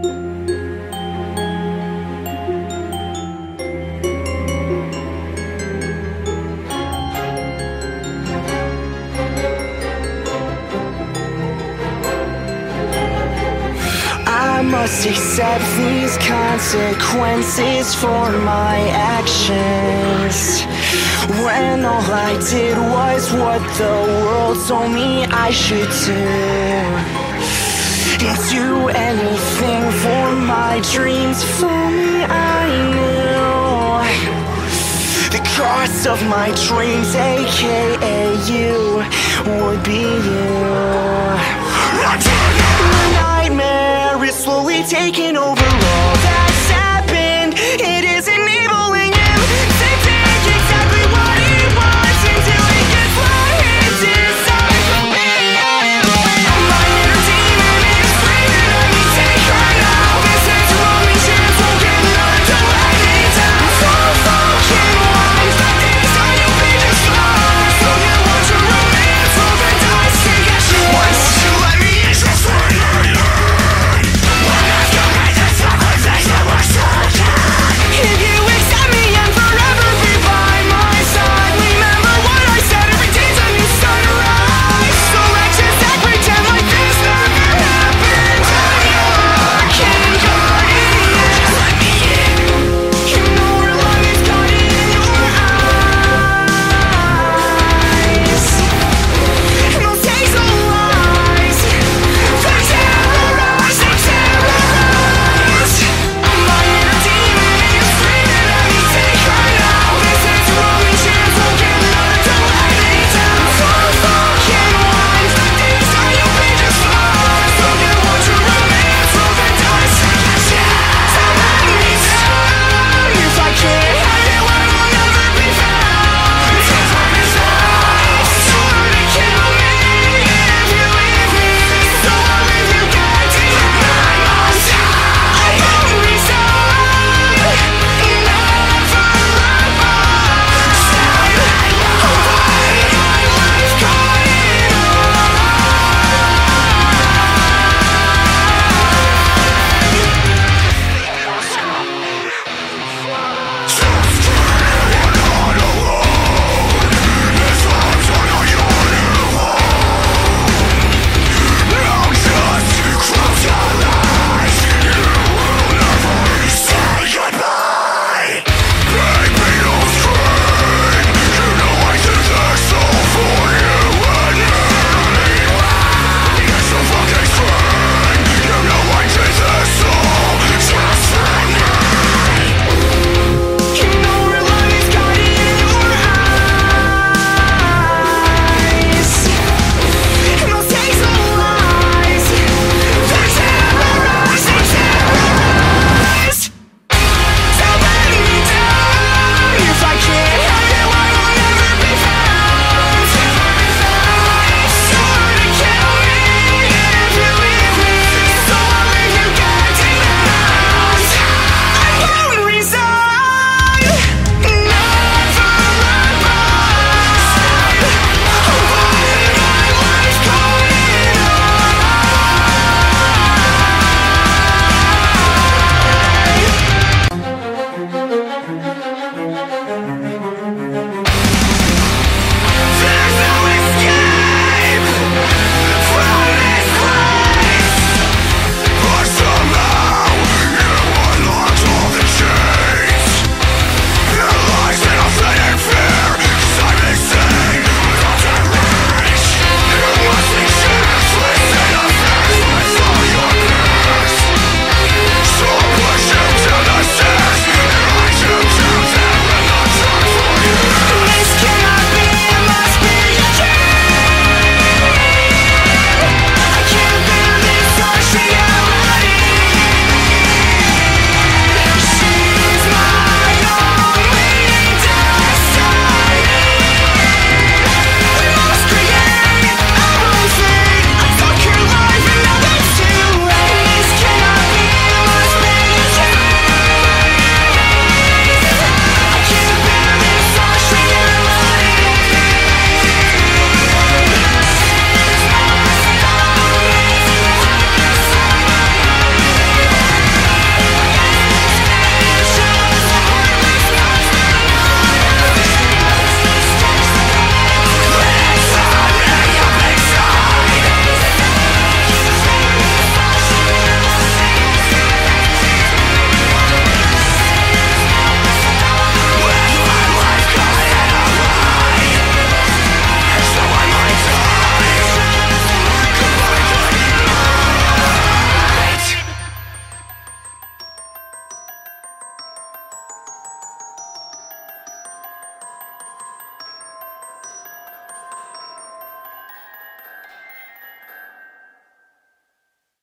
I must accept these consequences for my actions. When all I did was what the world told me I should do. Do anything for my dreams, For me I knew. The cost of my dreams, aka you, would be you. The nightmare is slowly taking over